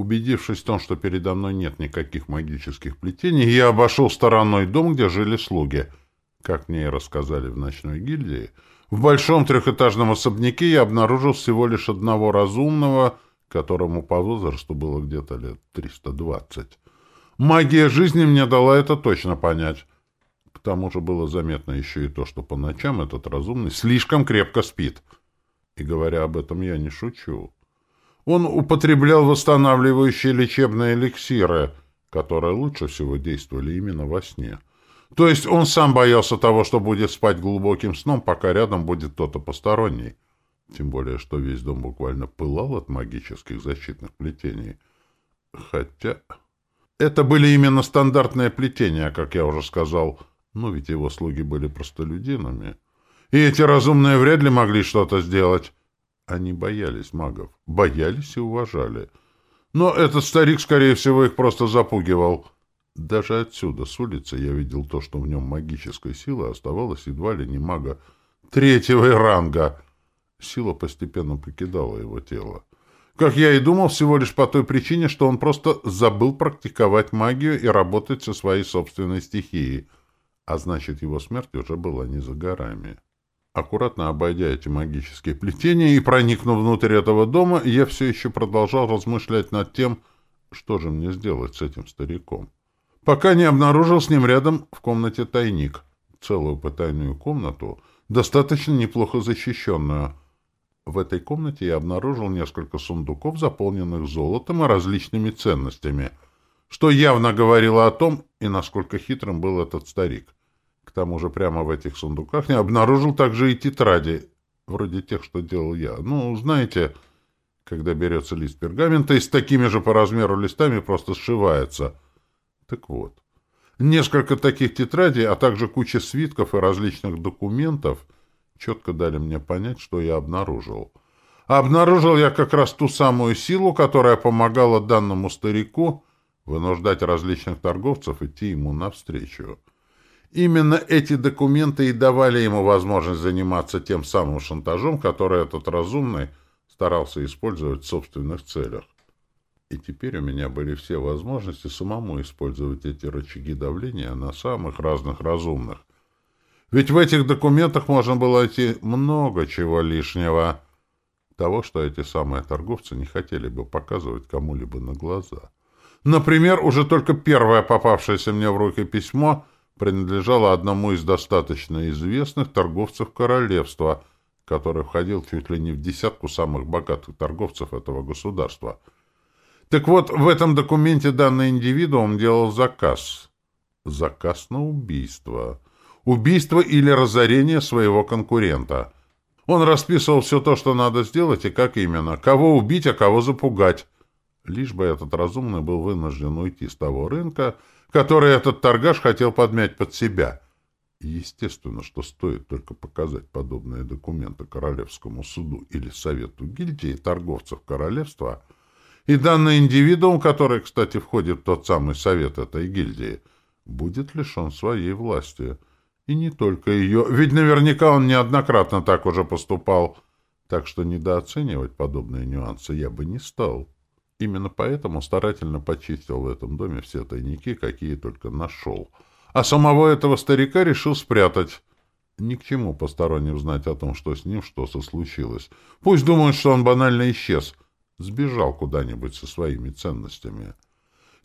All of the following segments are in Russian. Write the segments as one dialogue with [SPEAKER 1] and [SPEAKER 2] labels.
[SPEAKER 1] Убедившись в том, что передо мной нет никаких магических плетений, я обошел стороной дом, где жили слуги. Как мне и рассказали в ночной гильдии, в большом трехэтажном особняке я обнаружил всего лишь одного разумного, которому по возрасту было где-то лет 320. Магия жизни мне дала это точно понять. К тому же было заметно еще и то, что по ночам этот разумный слишком крепко спит. И говоря об этом, я не шучу. Он употреблял восстанавливающие лечебные эликсиры, которые лучше всего действовали именно во сне. То есть он сам боялся того, что будет спать глубоким сном, пока рядом будет кто-то посторонний. Тем более, что весь дом буквально пылал от магических защитных плетений. Хотя... Это были именно стандартные плетения, как я уже сказал. Но ведь его слуги были простолюдинами. И эти разумные вряд ли могли что-то сделать. Они боялись магов. Боялись и уважали. Но этот старик, скорее всего, их просто запугивал. Даже отсюда, с улицы, я видел то, что в нем магической силы оставалось едва ли не мага третьего ранга. Сила постепенно покидала его тело. Как я и думал, всего лишь по той причине, что он просто забыл практиковать магию и работать со своей собственной стихией, а значит, его смерть уже была не за горами. Аккуратно обойдя эти магические плетения и проникнув внутрь этого дома, я все еще продолжал размышлять над тем, что же мне сделать с этим стариком. Пока не обнаружил с ним рядом в комнате тайник, целую потайную комнату, достаточно неплохо защищенную, в этой комнате я обнаружил несколько сундуков, заполненных золотом и различными ценностями, что явно говорило о том, и насколько хитрым был этот старик. К тому же прямо в этих сундуках я обнаружил также и тетради, вроде тех, что делал я. Ну, знаете, когда берется лист пергамента и с такими же по размеру листами просто сшивается. Так вот, несколько таких тетрадей, а также куча свитков и различных документов — четко дали мне понять, что я обнаружил. обнаружил я как раз ту самую силу, которая помогала данному старику вынуждать различных торговцев идти ему навстречу. Именно эти документы и давали ему возможность заниматься тем самым шантажом, который этот разумный старался использовать в собственных целях. И теперь у меня были все возможности самому использовать эти рычаги давления на самых разных разумных, ведь в этих документах можно было найти много чего лишнего. Того, что эти самые торговцы не хотели бы показывать кому-либо на глаза. Например, уже только первое попавшееся мне в руки письмо принадлежало одному из достаточно известных торговцев королевства, который входил чуть ли не в десятку самых богатых торговцев этого государства. Так вот, в этом документе данный индивидуум делал заказ. Заказ на убийство убийство или разорение своего конкурента. Он расписывал все то, что надо сделать и как именно, кого убить, а кого запугать. Лишь бы этот разумный был вынужден уйти с того рынка, который этот торгаш хотел подмять под себя. естественно, что стоит только показать подобные документы Королевскому суду или Совету гильдии торговцев королевства, и данный индивидуум, который, кстати, входит в тот самый совет этой гильдии, будет лишен своей власти — и не только ее, ведь наверняка он неоднократно так уже поступал. Так что недооценивать подобные нюансы я бы не стал. Именно поэтому старательно почистил в этом доме все тайники, какие только нашел. А самого этого старика решил спрятать. Ни к чему посторонним знать о том, что с ним что-то случилось. Пусть думают, что он банально исчез, сбежал куда-нибудь со своими ценностями.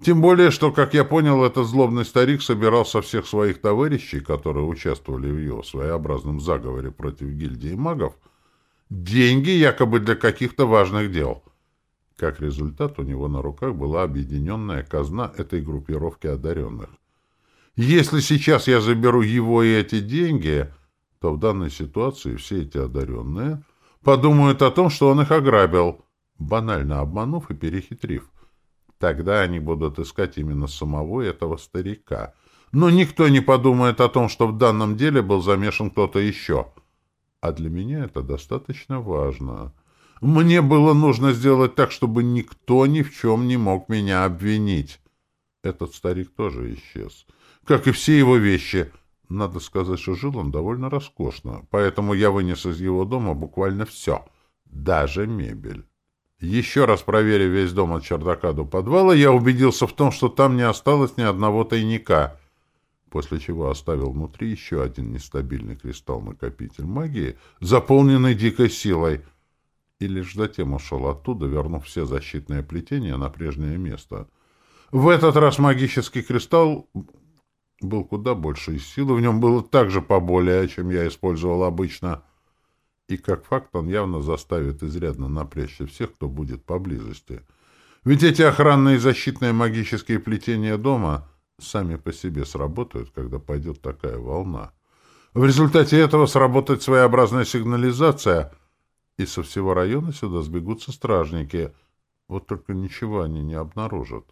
[SPEAKER 1] Тем более, что, как я понял, этот злобный старик собирал со всех своих товарищей, которые участвовали в его своеобразном заговоре против гильдии магов, деньги якобы для каких-то важных дел. Как результат, у него на руках была объединенная казна этой группировки одаренных. Если сейчас я заберу его и эти деньги, то в данной ситуации все эти одаренные подумают о том, что он их ограбил, банально обманув и перехитрив. Тогда они будут искать именно самого этого старика. Но никто не подумает о том, что в данном деле был замешан кто-то еще. А для меня это достаточно важно. Мне было нужно сделать так, чтобы никто ни в чем не мог меня обвинить. Этот старик тоже исчез. Как и все его вещи. Надо сказать, что жил он довольно роскошно, поэтому я вынес из его дома буквально все, даже мебель. Еще раз проверив весь дом от чердака до подвала, я убедился в том, что там не осталось ни одного тайника, после чего оставил внутри еще один нестабильный кристалл-накопитель магии, заполненный дикой силой, и лишь затем ушел оттуда, вернув все защитные плетения на прежнее место. В этот раз магический кристалл был куда больше, и силы в нем было также поболее, чем я использовал обычно — и как факт он явно заставит изрядно напрячься всех, кто будет поблизости. Ведь эти охранные и защитные магические плетения дома сами по себе сработают, когда пойдет такая волна. В результате этого сработает своеобразная сигнализация, и со всего района сюда сбегутся стражники. Вот только ничего они не обнаружат.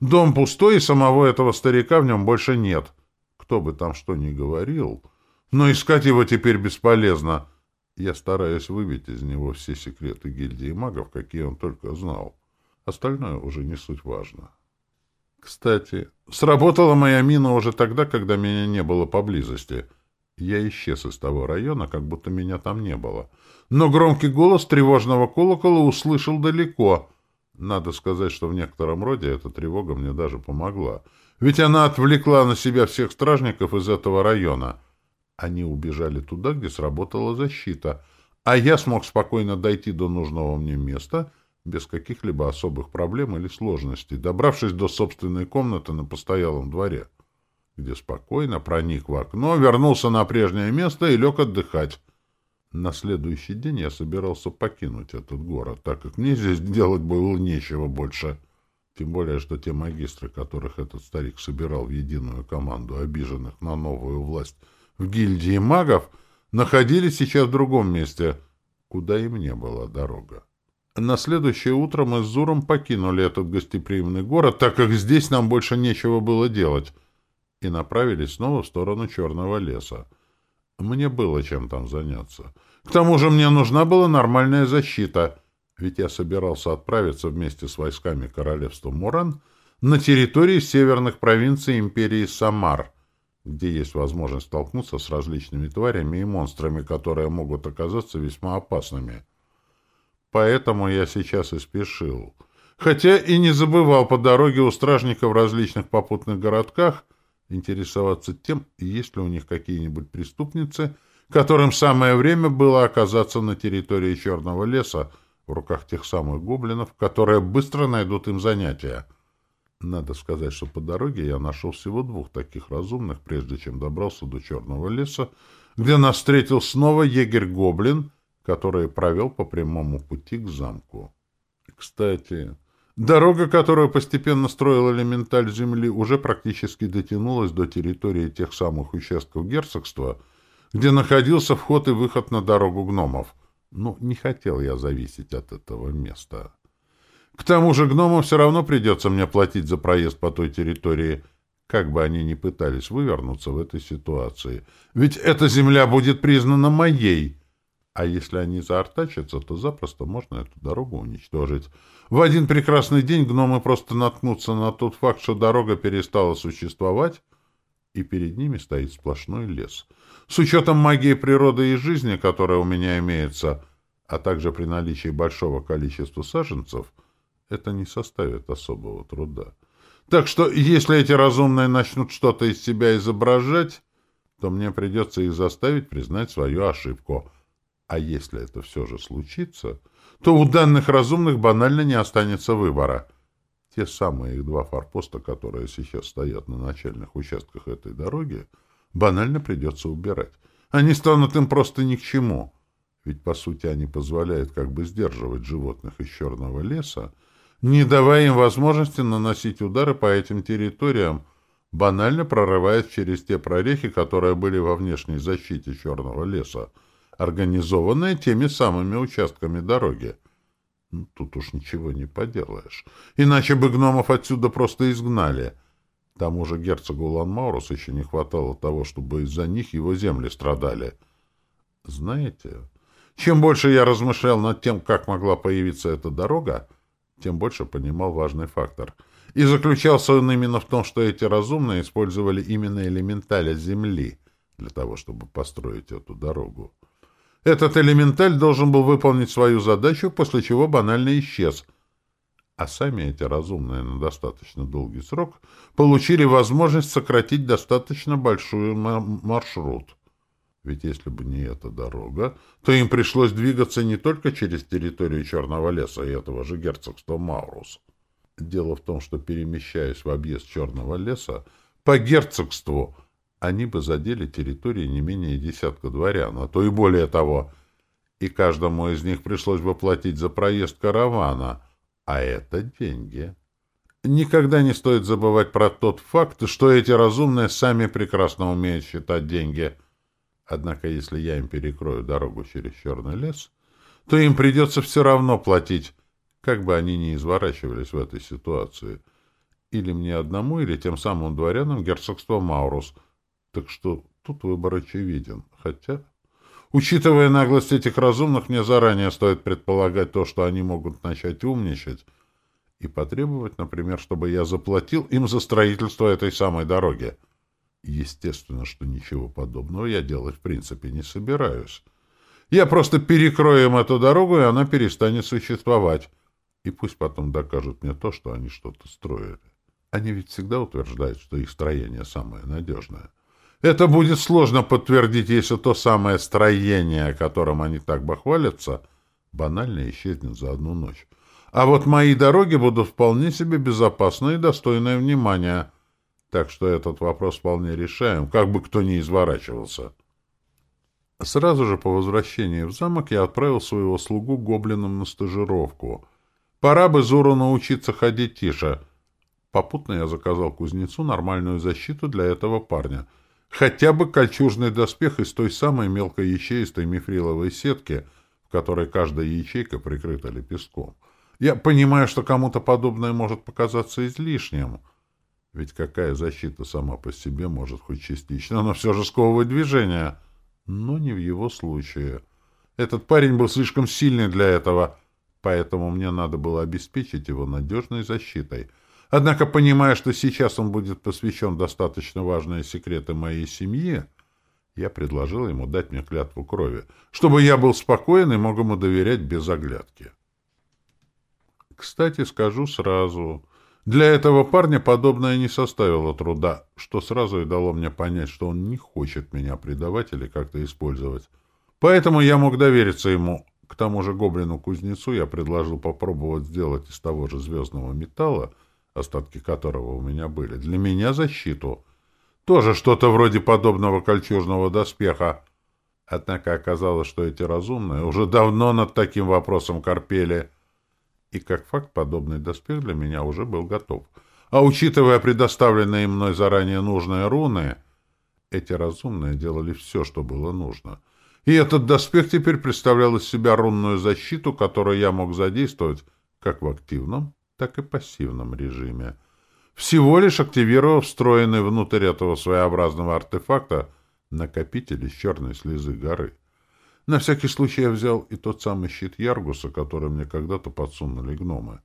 [SPEAKER 1] Дом пустой, и самого этого старика в нем больше нет. Кто бы там что ни говорил, но искать его теперь бесполезно — я стараюсь выбить из него все секреты гильдии магов, какие он только знал. Остальное уже не суть важно. Кстати, сработала моя мина уже тогда, когда меня не было поблизости. Я исчез из того района, как будто меня там не было. Но громкий голос тревожного колокола услышал далеко. Надо сказать, что в некотором роде эта тревога мне даже помогла. Ведь она отвлекла на себя всех стражников из этого района — они убежали туда, где сработала защита, а я смог спокойно дойти до нужного мне места без каких-либо особых проблем или сложностей, добравшись до собственной комнаты на постоялом дворе, где спокойно проник в окно, вернулся на прежнее место и лег отдыхать. На следующий день я собирался покинуть этот город, так как мне здесь делать было нечего больше. Тем более, что те магистры, которых этот старик собирал в единую команду обиженных на новую власть, в гильдии магов находились сейчас в другом месте, куда им не была дорога. На следующее утро мы с Зуром покинули этот гостеприимный город, так как здесь нам больше нечего было делать, и направились снова в сторону Черного леса. Мне было чем там заняться. К тому же мне нужна была нормальная защита, ведь я собирался отправиться вместе с войсками королевства Муран на территории северных провинций империи Самар — где есть возможность столкнуться с различными тварями и монстрами, которые могут оказаться весьма опасными. Поэтому я сейчас и спешил. Хотя и не забывал по дороге у стражников в различных попутных городках интересоваться тем, есть ли у них какие-нибудь преступницы, которым самое время было оказаться на территории Черного леса в руках тех самых гоблинов, которые быстро найдут им занятия. Надо сказать, что по дороге я нашел всего двух таких разумных, прежде чем добрался до Черного леса, где нас встретил снова егерь-гоблин, который провел по прямому пути к замку. Кстати, дорога, которую постепенно строил элементаль земли, уже практически дотянулась до территории тех самых участков герцогства, где находился вход и выход на дорогу гномов. Но не хотел я зависеть от этого места. К тому же гномам все равно придется мне платить за проезд по той территории, как бы они ни пытались вывернуться в этой ситуации. Ведь эта земля будет признана моей. А если они заортачатся, то запросто можно эту дорогу уничтожить. В один прекрасный день гномы просто наткнутся на тот факт, что дорога перестала существовать, и перед ними стоит сплошной лес. С учетом магии природы и жизни, которая у меня имеется, а также при наличии большого количества саженцев — это не составит особого труда. Так что, если эти разумные начнут что-то из себя изображать, то мне придется их заставить признать свою ошибку. А если это все же случится, то у данных разумных банально не останется выбора. Те самые их два форпоста, которые сейчас стоят на начальных участках этой дороги, банально придется убирать. Они станут им просто ни к чему. Ведь, по сути, они позволяют как бы сдерживать животных из черного леса, не давая им возможности наносить удары по этим территориям, банально прорываясь через те прорехи, которые были во внешней защите Черного леса, организованные теми самыми участками дороги. Ну, тут уж ничего не поделаешь. Иначе бы гномов отсюда просто изгнали. К тому же герцогу Ланмаурус еще не хватало того, чтобы из-за них его земли страдали. Знаете, чем больше я размышлял над тем, как могла появиться эта дорога, тем больше понимал важный фактор. И заключался он именно в том, что эти разумные использовали именно элементаля Земли для того, чтобы построить эту дорогу. Этот элементаль должен был выполнить свою задачу, после чего банально исчез. А сами эти разумные на достаточно долгий срок получили возможность сократить достаточно большой маршрут. Ведь если бы не эта дорога, то им пришлось двигаться не только через территорию Черного леса и этого же герцогства Маурус. Дело в том, что, перемещаясь в объезд Черного леса, по герцогству они бы задели территории не менее десятка дворян, а то и более того, и каждому из них пришлось бы платить за проезд каравана, а это деньги. Никогда не стоит забывать про тот факт, что эти разумные сами прекрасно умеют считать деньги. Однако, если я им перекрою дорогу через черный лес, то им придется все равно платить, как бы они ни изворачивались в этой ситуации. Или мне одному, или тем самым дворянам герцогства Маурус — так что тут выбор очевиден. Хотя, учитывая наглость этих разумных, мне заранее стоит предполагать то, что они могут начать умничать и потребовать, например, чтобы я заплатил им за строительство этой самой дороги. Естественно, что ничего подобного я делать в принципе не собираюсь. Я просто перекрою им эту дорогу, и она перестанет существовать. И пусть потом докажут мне то, что они что-то строили. Они ведь всегда утверждают, что их строение самое надежное. Это будет сложно подтвердить, если то самое строение, которым они так бахвалятся, банально исчезнет за одну ночь. А вот мои дороги будут вполне себе безопасны и достойны внимания. Так что этот вопрос вполне решаем, как бы кто ни изворачивался. Сразу же по возвращении в замок я отправил своего слугу гоблинам на стажировку. Пора бы Зуру научиться ходить тише. Попутно я заказал кузнецу нормальную защиту для этого парня — Хотя бы кольчужный доспех из той самой мелкой ячеистой мифриловой сетки, в которой каждая ячейка прикрыта лепестком. Я понимаю, что кому-то подобное может показаться излишним. Ведь какая защита сама по себе может хоть частично, но все же сковывать движение. Но не в его случае. Этот парень был слишком сильный для этого, поэтому мне надо было обеспечить его надежной защитой — Однако, понимая, что сейчас он будет посвящен достаточно важные секреты моей семьи, я предложил ему дать мне клятву крови, чтобы я был спокоен и мог ему доверять без оглядки. Кстати, скажу сразу, для этого парня подобное не составило труда, что сразу и дало мне понять, что он не хочет меня предавать или как-то использовать. Поэтому я мог довериться ему. К тому же гоблину-кузнецу я предложил попробовать сделать из того же звездного металла остатки которого у меня были, для меня защиту. Тоже что-то вроде подобного кольчужного доспеха. Однако оказалось, что эти разумные уже давно над таким вопросом корпели. И как факт, подобный доспех для меня уже был готов. А учитывая предоставленные мной заранее нужные руны, эти разумные делали все, что было нужно. И этот доспех теперь представлял из себя рунную защиту, которую я мог задействовать как в активном, так и пассивном режиме. Всего лишь активировав встроенный внутрь этого своеобразного артефакта накопитель из черной слезы горы. На всякий случай я взял и тот самый щит Яргуса, который мне когда-то подсунули гномы.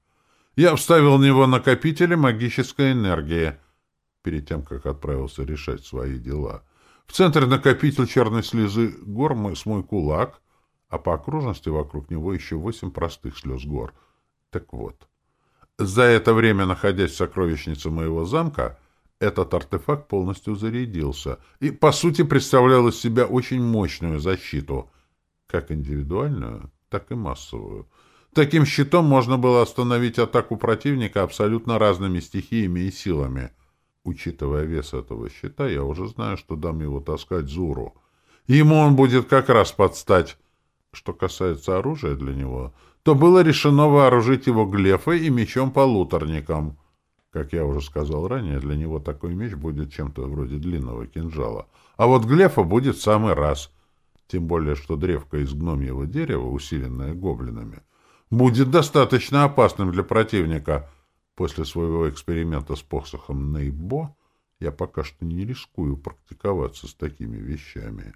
[SPEAKER 1] Я вставил в него накопители магической энергии перед тем, как отправился решать свои дела. В центре накопитель черной слезы гор с мой кулак, а по окружности вокруг него еще восемь простых слез гор. Так вот, за это время, находясь в сокровищнице моего замка, этот артефакт полностью зарядился и, по сути, представлял из себя очень мощную защиту, как индивидуальную, так и массовую. Таким щитом можно было остановить атаку противника абсолютно разными стихиями и силами. Учитывая вес этого щита, я уже знаю, что дам его таскать Зуру. Ему он будет как раз подстать. Что касается оружия для него — то было решено вооружить его глефой и мечом-полуторником. Как я уже сказал ранее, для него такой меч будет чем-то вроде длинного кинжала. А вот глефа будет в самый раз. Тем более, что древко из гномьего дерева, усиленное гоблинами, будет достаточно опасным для противника. После своего эксперимента с посохом Нейбо я пока что не рискую практиковаться с такими вещами.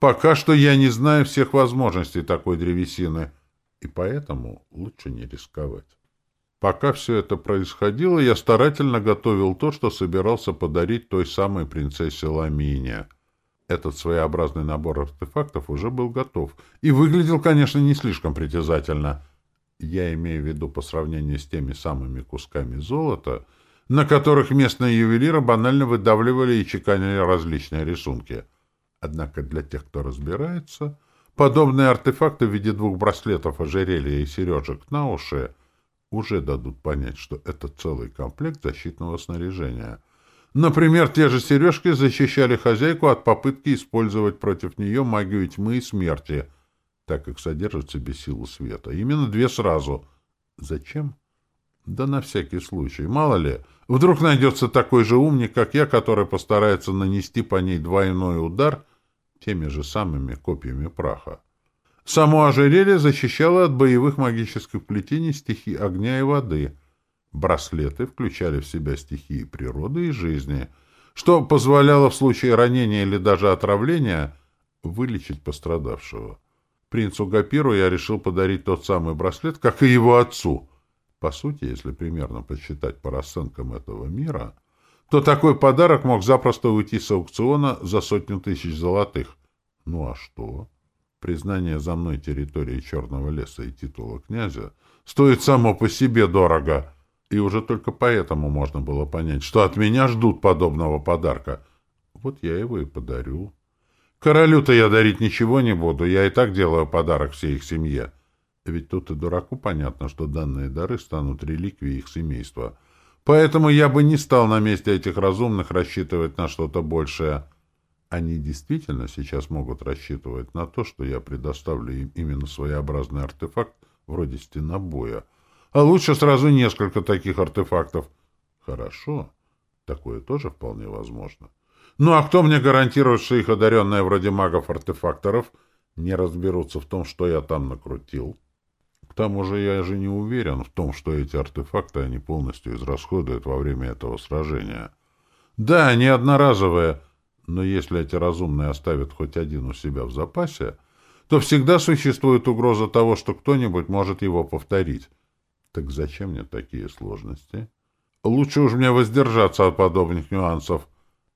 [SPEAKER 1] Пока что я не знаю всех возможностей такой древесины — и поэтому лучше не рисковать. Пока все это происходило, я старательно готовил то, что собирался подарить той самой принцессе Ламине. Этот своеобразный набор артефактов уже был готов и выглядел, конечно, не слишком притязательно. Я имею в виду по сравнению с теми самыми кусками золота, на которых местные ювелиры банально выдавливали и чеканили различные рисунки. Однако для тех, кто разбирается, подобные артефакты в виде двух браслетов, ожерелья и сережек на уши уже дадут понять, что это целый комплект защитного снаряжения — Например, те же сережки защищали хозяйку от попытки использовать против нее магию тьмы и смерти, так как содержат в себе силу света. Именно две сразу. Зачем? Да на всякий случай. Мало ли, вдруг найдется такой же умник, как я, который постарается нанести по ней двойной удар теми же самыми копьями праха. Само ожерелье защищало от боевых магических плетений стихий огня и воды — Браслеты включали в себя стихии природы и жизни, что позволяло в случае ранения или даже отравления вылечить пострадавшего. Принцу Гапиру я решил подарить тот самый браслет, как и его отцу. По сути, если примерно подсчитать по расценкам этого мира, то такой подарок мог запросто уйти с аукциона за сотню тысяч золотых. Ну а что? Признание за мной территории Черного леса и титула князя стоит само по себе дорого — и уже только поэтому можно было понять, что от меня ждут подобного подарка. Вот я его и подарю. Королю-то я дарить ничего не буду, я и так делаю подарок всей их семье. Ведь тут и дураку понятно, что данные дары станут реликвией их семейства. Поэтому я бы не стал на месте этих разумных рассчитывать на что-то большее. Они действительно сейчас могут рассчитывать на то, что я предоставлю им именно своеобразный артефакт вроде стенобоя — а лучше сразу несколько таких артефактов. Хорошо. Такое тоже вполне возможно. Ну а кто мне гарантирует, что их одаренные вроде магов-артефакторов не разберутся в том, что я там накрутил? Тому же я же не уверен в том, что эти артефакты они полностью израсходуют во время этого сражения. Да, они одноразовые, но если эти разумные оставят хоть один у себя в запасе, то всегда существует угроза того, что кто-нибудь может его повторить. Так зачем мне такие сложности? Лучше уж мне воздержаться от подобных нюансов.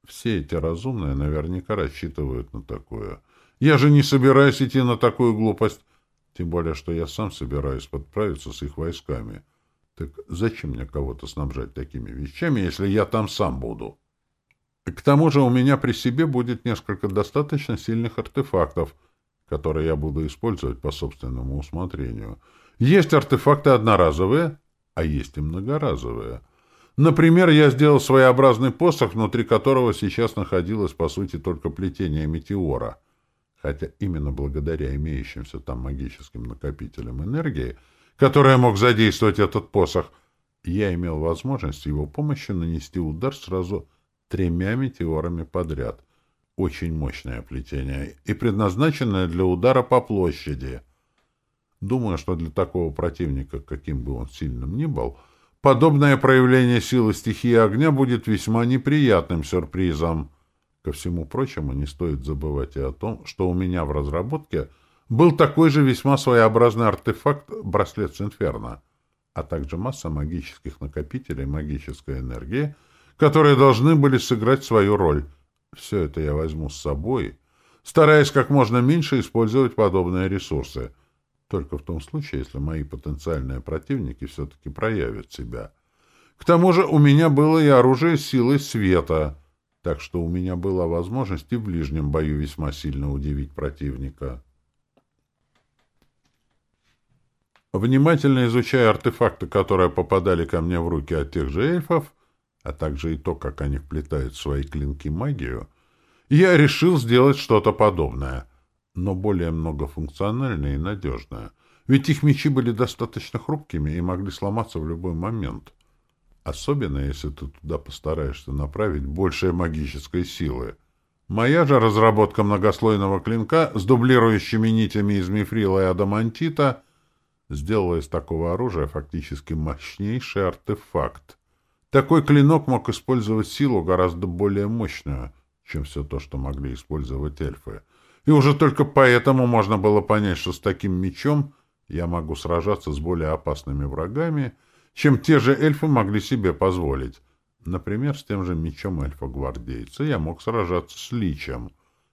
[SPEAKER 1] Все эти разумные наверняка рассчитывают на такое. Я же не собираюсь идти на такую глупость. Тем более, что я сам собираюсь подправиться с их войсками. Так зачем мне кого-то снабжать такими вещами, если я там сам буду? К тому же у меня при себе будет несколько достаточно сильных артефактов, которые я буду использовать по собственному усмотрению — есть артефакты одноразовые, а есть и многоразовые. Например, я сделал своеобразный посох, внутри которого сейчас находилось, по сути, только плетение метеора. Хотя именно благодаря имеющимся там магическим накопителям энергии, которые мог задействовать этот посох, я имел возможность его помощью нанести удар сразу тремя метеорами подряд. Очень мощное плетение и предназначенное для удара по площади — Думаю, что для такого противника, каким бы он сильным ни был, подобное проявление силы стихии огня будет весьма неприятным сюрпризом. Ко всему прочему, не стоит забывать и о том, что у меня в разработке был такой же весьма своеобразный артефакт «Браслет с Инферно», а также масса магических накопителей магической энергии, которые должны были сыграть свою роль. Все это я возьму с собой, стараясь как можно меньше использовать подобные ресурсы — только в том случае, если мои потенциальные противники все-таки проявят себя. К тому же у меня было и оружие силы света, так что у меня была возможность и в ближнем бою весьма сильно удивить противника. Внимательно изучая артефакты, которые попадали ко мне в руки от тех же эльфов, а также и то, как они вплетают в свои клинки магию, я решил сделать что-то подобное — но более многофункциональная и надежная. Ведь их мечи были достаточно хрупкими и могли сломаться в любой момент. Особенно, если ты туда постараешься направить больше магической силы. Моя же разработка многослойного клинка с дублирующими нитями из мифрила и адамантита сделала из такого оружия фактически мощнейший артефакт. Такой клинок мог использовать силу гораздо более мощную, чем все то, что могли использовать эльфы — и уже только поэтому можно было понять, что с таким мечом я могу сражаться с более опасными врагами, чем те же эльфы могли себе позволить. Например, с тем же мечом эльфа-гвардейца я мог сражаться с личем.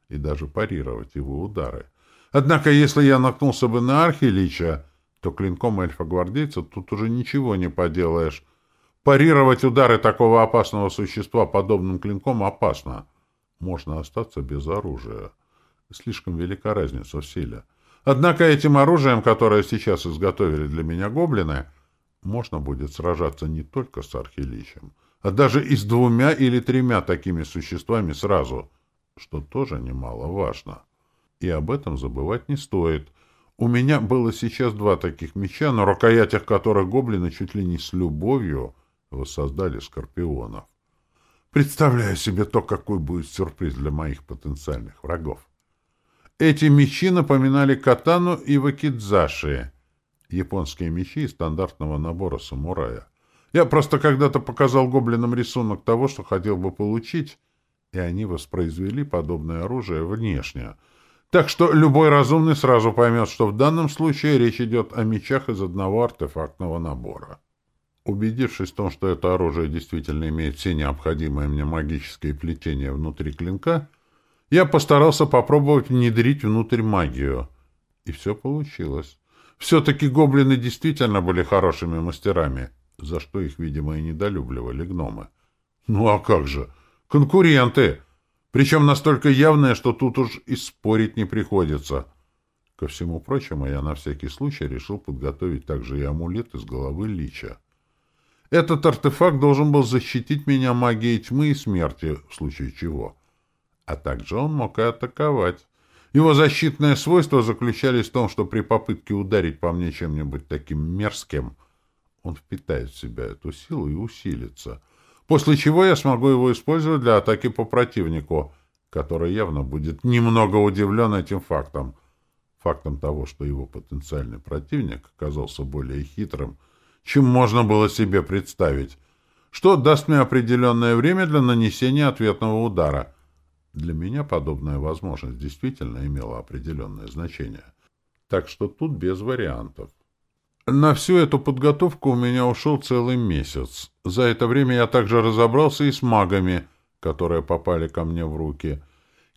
[SPEAKER 1] и даже парировать его удары. Однако, если я наткнулся бы на Архилича, то клинком эльфа-гвардейца тут уже ничего не поделаешь. Парировать удары такого опасного существа подобным клинком опасно. Можно остаться без оружия. Слишком велика разница в силе. Однако этим оружием, которое сейчас изготовили для меня гоблины, можно будет сражаться не только с Архиличем, а даже и с двумя или тремя такими существами сразу, что тоже немаловажно. И об этом забывать не стоит. У меня было сейчас два таких меча, на рукоятях которых гоблины чуть ли не с любовью воссоздали скорпионов. Представляю себе то, какой будет сюрприз для моих потенциальных врагов. Эти мечи напоминали катану и вакидзаши, японские мечи из стандартного набора самурая. Я просто когда-то показал гоблинам рисунок того, что хотел бы получить, и они воспроизвели подобное оружие внешне. Так что любой разумный сразу поймет, что в данном случае речь идет о мечах из одного артефактного набора. Убедившись в том, что это оружие действительно имеет все необходимые мне магические плетения внутри клинка, я постарался попробовать внедрить внутрь магию. И все получилось. Все-таки гоблины действительно были хорошими мастерами, за что их, видимо, и недолюбливали гномы. Ну а как же? Конкуренты! Причем настолько явные, что тут уж и спорить не приходится. Ко всему прочему, я на всякий случай решил подготовить также и амулет из головы лича. Этот артефакт должен был защитить меня магией тьмы и смерти, в случае чего а также он мог и атаковать. Его защитные свойства заключались в том, что при попытке ударить по мне чем-нибудь таким мерзким, он впитает в себя эту силу и усилится, после чего я смогу его использовать для атаки по противнику, который явно будет немного удивлен этим фактом. Фактом того, что его потенциальный противник оказался более хитрым, чем можно было себе представить, что даст мне определенное время для нанесения ответного удара — для меня подобная возможность действительно имела определенное значение. Так что тут без вариантов. На всю эту подготовку у меня ушел целый месяц. За это время я также разобрался и с магами, которые попали ко мне в руки.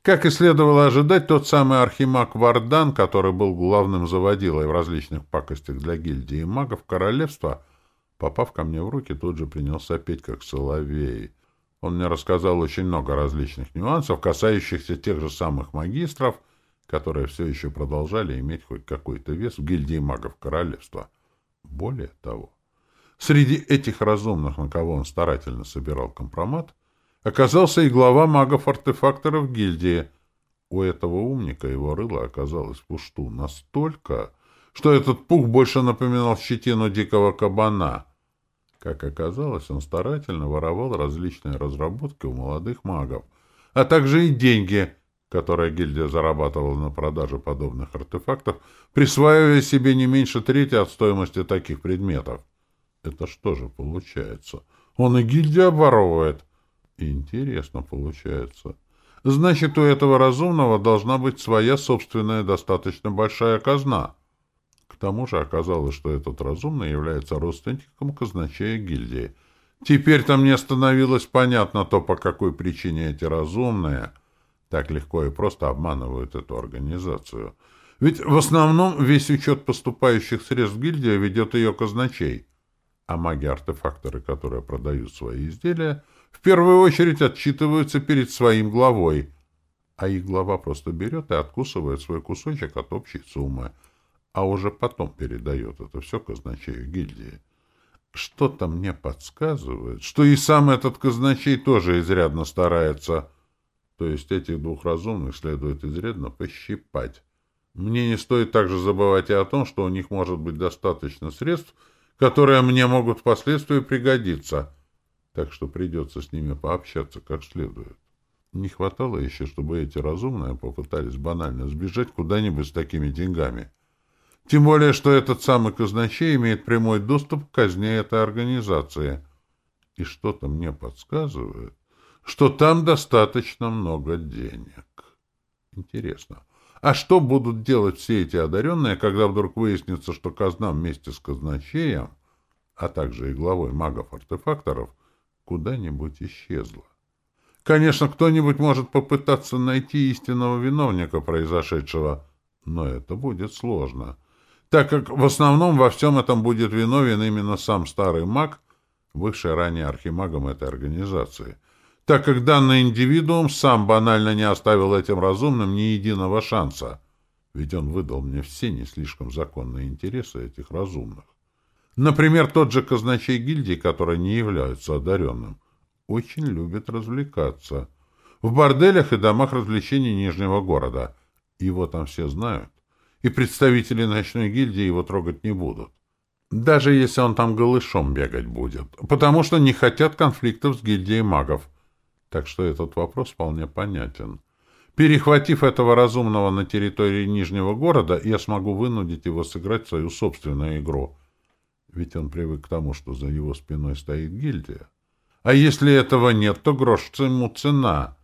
[SPEAKER 1] Как и следовало ожидать, тот самый архимаг Вардан, который был главным заводилой в различных пакостях для гильдии магов королевства, попав ко мне в руки, тут же принялся петь как соловей — он мне рассказал очень много различных нюансов, касающихся тех же самых магистров, которые все еще продолжали иметь хоть какой-то вес в гильдии магов королевства. Более того, среди этих разумных, на кого он старательно собирал компромат, оказался и глава магов-артефакторов гильдии. У этого умника его рыло оказалось в пушту настолько, что этот пух больше напоминал щетину дикого кабана — как оказалось, он старательно воровал различные разработки у молодых магов, а также и деньги, которые гильдия зарабатывала на продаже подобных артефактов, присваивая себе не меньше трети от стоимости таких предметов. Это что же получается? Он и гильдию обворовывает. Интересно получается. Значит, у этого разумного должна быть своя собственная достаточно большая казна тому же оказалось, что этот разумный является родственником казначея гильдии. Теперь-то мне становилось понятно то, по какой причине эти разумные так легко и просто обманывают эту организацию. Ведь в основном весь учет поступающих средств гильдия ведет ее казначей, а маги-артефакторы, которые продают свои изделия, в первую очередь отчитываются перед своим главой, а их глава просто берет и откусывает свой кусочек от общей суммы — а уже потом передает это все казначею гильдии. Что-то мне подсказывает, что и сам этот казначей тоже изрядно старается. То есть этих двух разумных следует изрядно пощипать. Мне не стоит также забывать и о том, что у них может быть достаточно средств, которые мне могут впоследствии пригодиться. Так что придется с ними пообщаться как следует. Не хватало еще, чтобы эти разумные попытались банально сбежать куда-нибудь с такими деньгами. Тем более, что этот самый казначей имеет прямой доступ к казне этой организации. И что-то мне подсказывает, что там достаточно много денег. Интересно, а что будут делать все эти одаренные, когда вдруг выяснится, что казна вместе с казначеем, а также и главой магов-артефакторов, куда-нибудь исчезла? Конечно, кто-нибудь может попытаться найти истинного виновника произошедшего, но это будет сложно, так как в основном во всем этом будет виновен именно сам старый маг, бывший ранее архимагом этой организации, так как данный индивидуум сам банально не оставил этим разумным ни единого шанса, ведь он выдал мне все не слишком законные интересы этих разумных. Например, тот же казначей гильдии, который не является одаренным, очень любит развлекаться. В борделях и домах развлечений Нижнего города. Его там все знают. И представители ночной гильдии его трогать не будут. Даже если он там голышом бегать будет. Потому что не хотят конфликтов с гильдией магов. Так что этот вопрос вполне понятен. Перехватив этого разумного на территории Нижнего города, я смогу вынудить его сыграть свою собственную игру. Ведь он привык к тому, что за его спиной стоит гильдия. А если этого нет, то грош ему цена.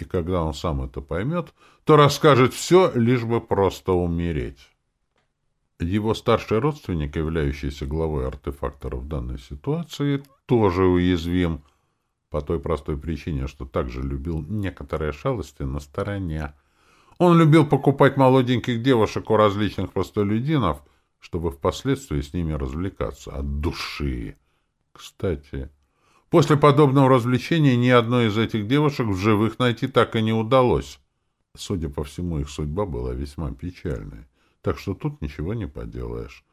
[SPEAKER 1] И когда он сам это поймет, то расскажет все, лишь бы просто умереть. Его старший родственник, являющийся главой артефакторов в данной ситуации, тоже уязвим, по той простой причине, что также любил некоторые шалости на стороне. Он любил покупать молоденьких девушек у различных простолюдинов, чтобы впоследствии с ними развлекаться от души. Кстати, После подобного развлечения ни одной из этих девушек в живых найти так и не удалось. Судя по всему, их судьба была весьма печальной. Так что тут ничего не поделаешь.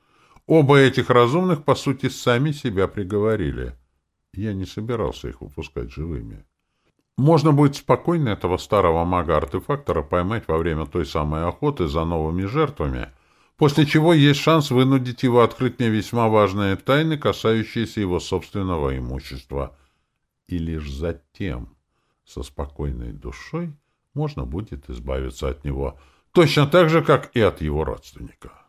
[SPEAKER 1] Оба этих разумных, по сути, сами себя приговорили. Я не собирался их выпускать живыми. Можно будет спокойно этого старого мага-артефактора поймать во время той самой охоты за новыми жертвами, после чего есть шанс вынудить его открыть мне весьма важные тайны, касающиеся его собственного имущества. И лишь затем, со спокойной душой, можно будет избавиться от него, точно так же, как и от его родственника.